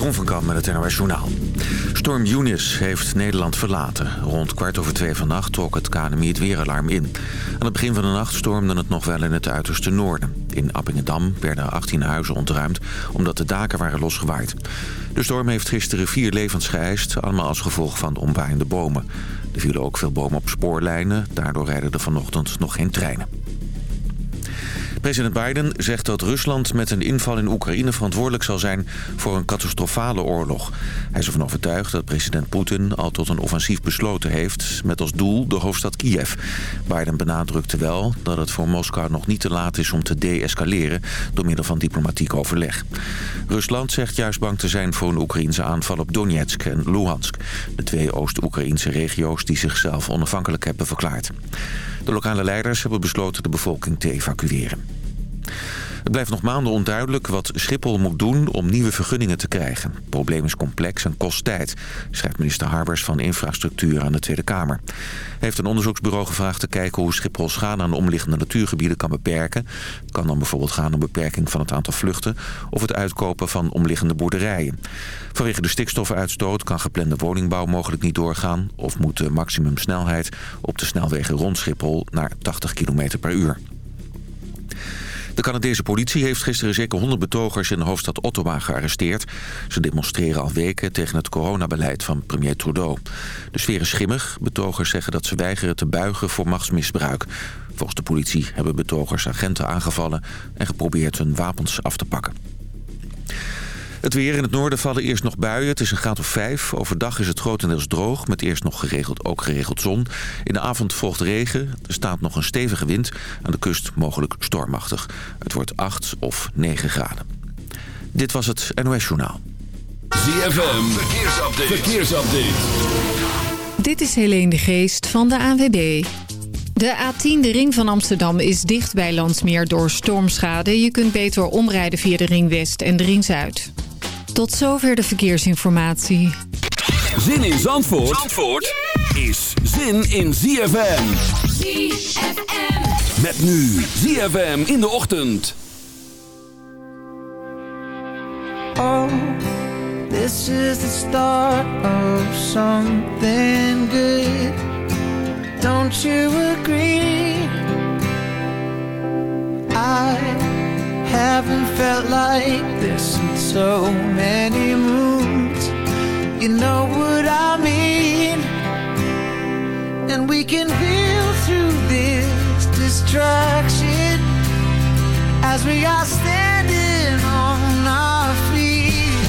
Jeroen van Kamp met het NOS Journaal. Storm Eunice heeft Nederland verlaten. Rond kwart over twee vannacht trok het KNMI het weeralarm in. Aan het begin van de nacht stormde het nog wel in het uiterste noorden. In Appingedam werden 18 huizen ontruimd omdat de daken waren losgewaaid. De storm heeft gisteren vier levens geëist, allemaal als gevolg van de omwaaiende bomen. Er vielen ook veel bomen op spoorlijnen, daardoor rijden er vanochtend nog geen treinen. President Biden zegt dat Rusland met een inval in Oekraïne verantwoordelijk zal zijn voor een catastrofale oorlog. Hij is ervan overtuigd dat president Poetin al tot een offensief besloten heeft met als doel de hoofdstad Kiev. Biden benadrukte wel dat het voor Moskou nog niet te laat is om te de-escaleren door middel van diplomatiek overleg. Rusland zegt juist bang te zijn voor een Oekraïnse aanval op Donetsk en Luhansk, de twee Oost-Oekraïnse regio's die zichzelf onafhankelijk hebben verklaard. De lokale leiders hebben besloten de bevolking te evacueren. Het blijft nog maanden onduidelijk wat Schiphol moet doen om nieuwe vergunningen te krijgen. Het probleem is complex en kost tijd, schrijft minister Harbers van Infrastructuur aan de Tweede Kamer. Hij heeft een onderzoeksbureau gevraagd te kijken hoe Schiphol schade aan de omliggende natuurgebieden kan beperken. Het kan dan bijvoorbeeld gaan om beperking van het aantal vluchten of het uitkopen van omliggende boerderijen. Vanwege de stikstofuitstoot kan geplande woningbouw mogelijk niet doorgaan of moet de maximumsnelheid op de snelwegen rond Schiphol naar 80 km per uur. De Canadese politie heeft gisteren zeker 100 betogers in de hoofdstad Ottawa gearresteerd. Ze demonstreren al weken tegen het coronabeleid van premier Trudeau. De sfeer is schimmig. Betogers zeggen dat ze weigeren te buigen voor machtsmisbruik. Volgens de politie hebben betogers agenten aangevallen en geprobeerd hun wapens af te pakken. Het weer in het noorden vallen eerst nog buien. Het is een graad of vijf. Overdag is het grotendeels droog, met eerst nog geregeld, ook geregeld zon. In de avond volgt regen. Er staat nog een stevige wind. Aan de kust mogelijk stormachtig. Het wordt 8 of 9 graden. Dit was het NOS Journaal. ZFM, verkeersupdate. verkeersupdate. Dit is Helene de Geest van de ANWB. De A10, de ring van Amsterdam, is dicht bij Landsmeer door stormschade. Je kunt beter omrijden via de ring West en de ring Zuid. Tot zover de verkeersinformatie. Zin in Zandvoort, Zandvoort is zin in ZFM. ZFM. Met nu ZFM in de ochtend. Oh, this is the start of something good. Don't you agree? I haven't felt like this in so many moons. You know what I mean? And we can feel through this distraction as we are standing on our feet.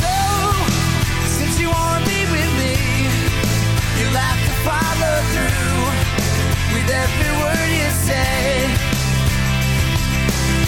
So, since you wanna be with me, you'll have to follow through with every word you say.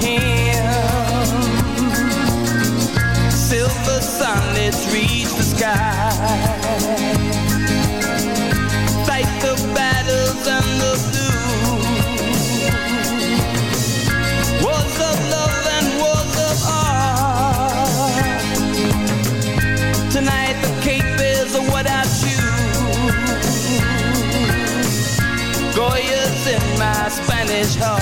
Hymns. Silver the sky. Fight the battles and the blues. Wars of love and wars of art. Tonight the cape is what I choose. In my Spanish heart.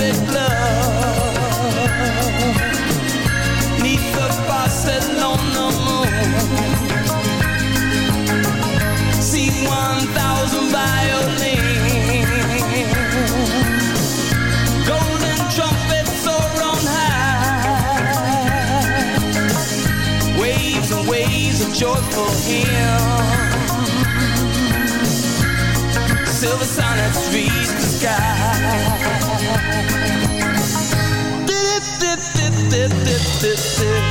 short for him. Silver sonnets reach the sky. Dip, dip, dip,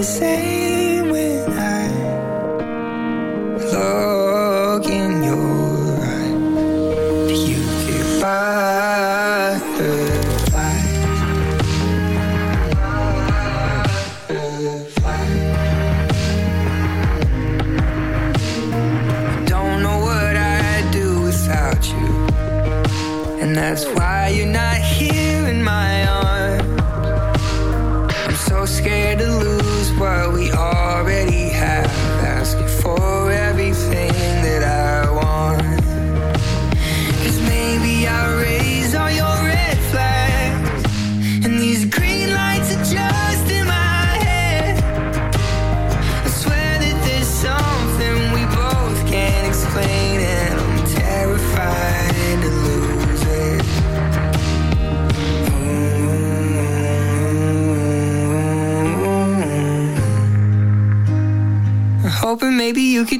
The same when I look in your eyes? You? Don't know what I'd do without you. And that's why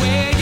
where you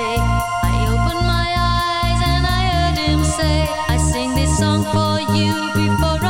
Song for you before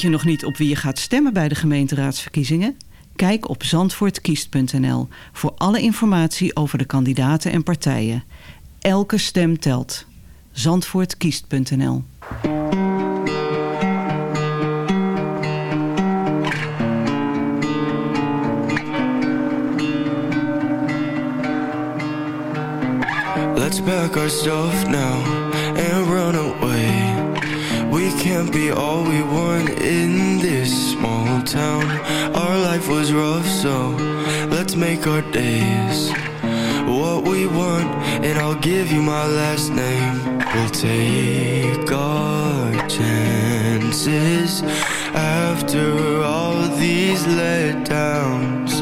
Weet je nog niet op wie je gaat stemmen bij de gemeenteraadsverkiezingen? Kijk op zandvoortkiest.nl voor alle informatie over de kandidaten en partijen. Elke stem telt. Zandvoortkiest.nl Let's pack our stuff now and run away. We can't be all we want in this small town. Our life was rough, so let's make our days what we want. And I'll give you my last name. We'll take our chances after all these letdowns.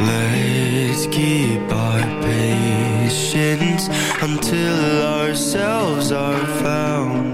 Let's keep our patience until ourselves are found.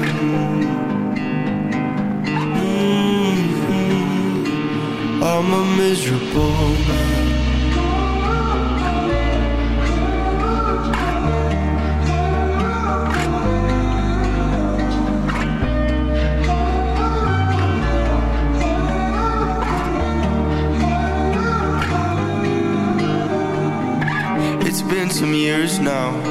Mm-hmm. I'm a miserable man. It's been some years now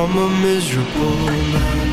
I'm a miserable man.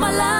my life.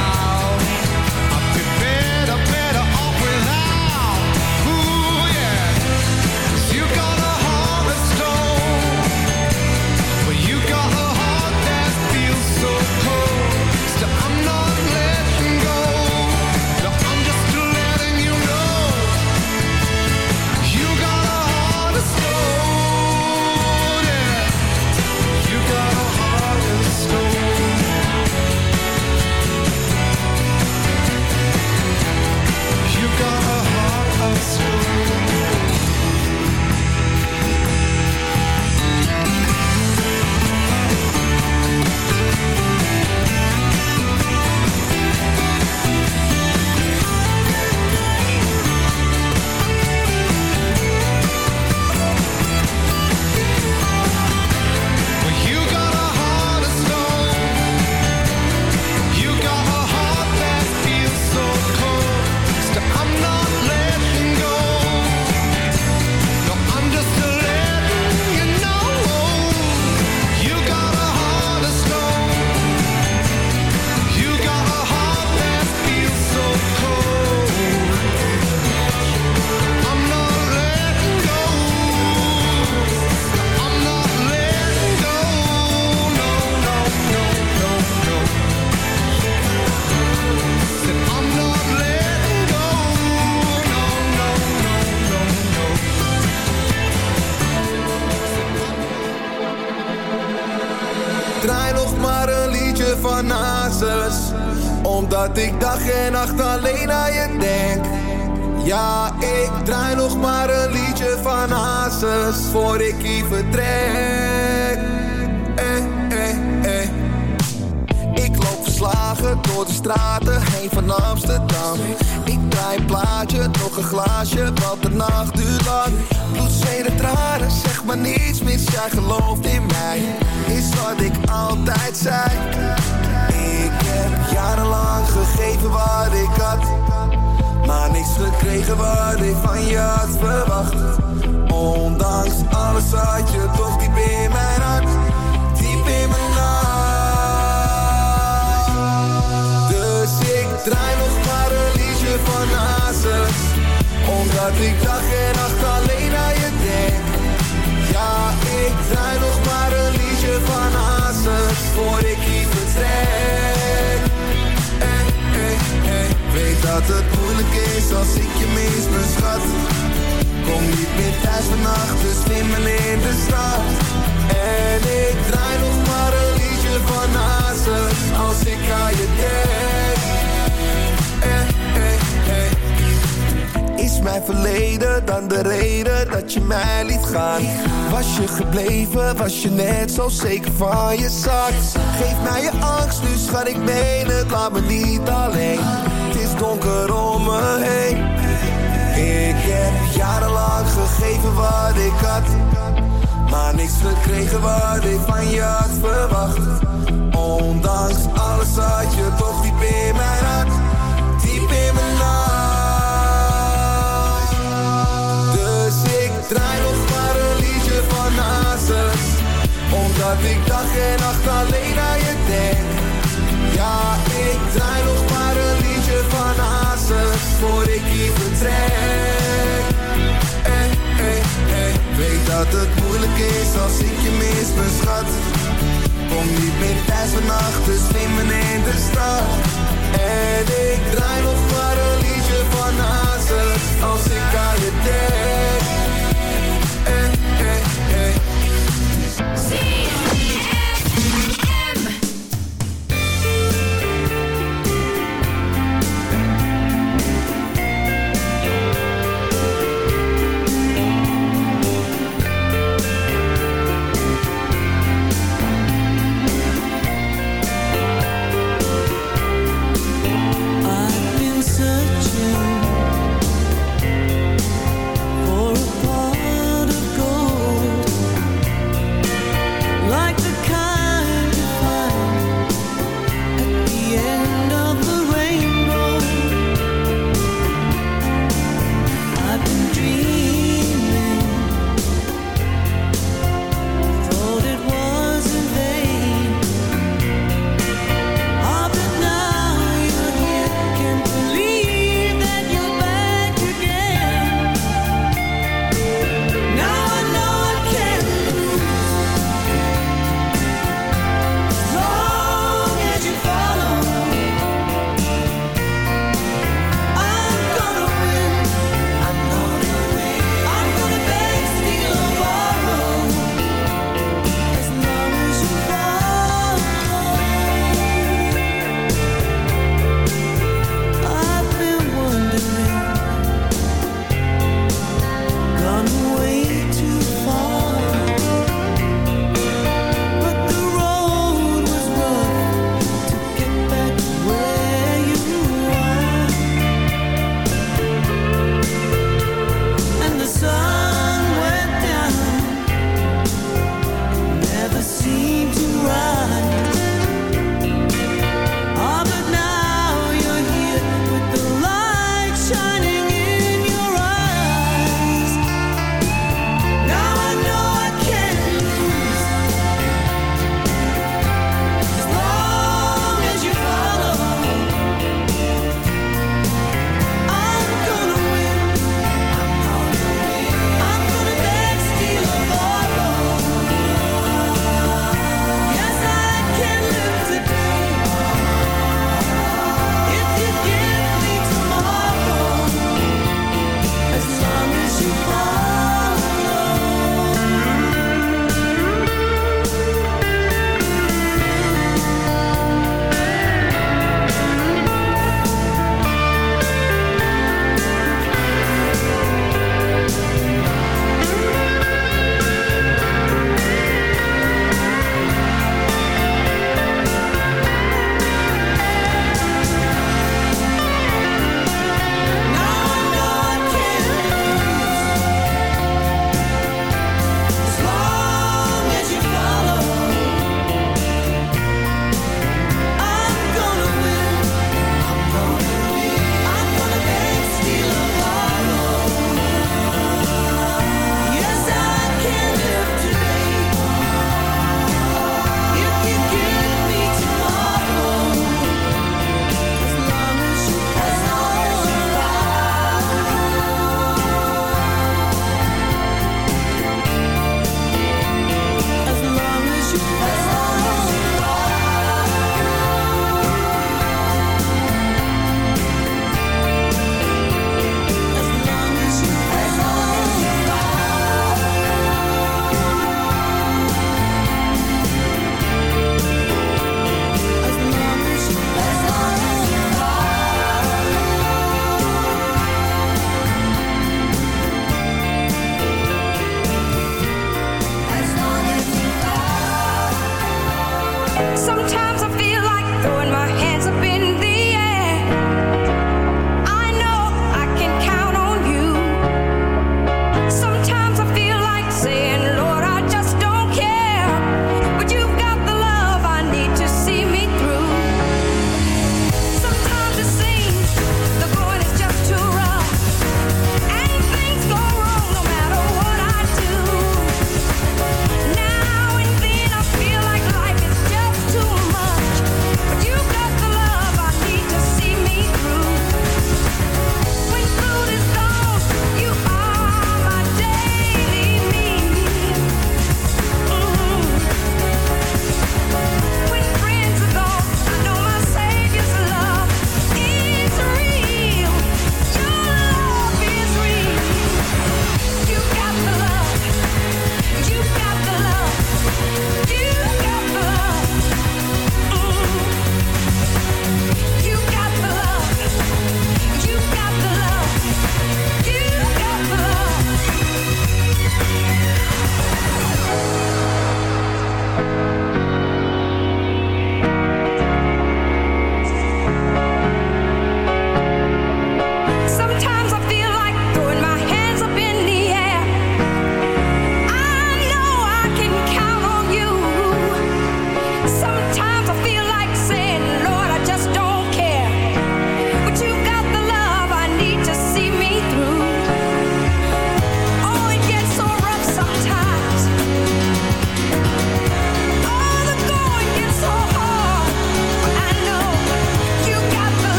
Omdat ik dag en nacht alleen aan je denk. Ja, ik draai nog maar een liedje van Hazes Voor ik hier vertrek. Eh. Weet dat het moeilijk is als ik je mis, mijn schat. Kom niet meer thuis vannacht, dus slimmel in de stad. En ik draai nog maar een liedje van Hazes Als ik aan je denk Is mijn verleden dan de reden dat je mij liet gaan? Was je gebleven, was je net zo zeker van je zak? Geef mij je angst, nu schat ik meen het, laat me niet alleen Het is donker om me heen Ik heb jarenlang gegeven wat ik had Maar niks gekregen wat ik van je had verwacht Ondanks alles had je toch diep in mijn hart draai nog maar een liedje van Hazes Omdat ik dag en nacht alleen aan je denk. Ja, ik draai nog maar een liedje van Hazes Voor ik hier vertrek. Eh, eh, eh. Weet dat het moeilijk is als ik je mis, mijn schat Kom niet meer thuis vannacht, dus slimmen in de stad. En ik draai nog maar een liedje van Hazen Als ik aan je denk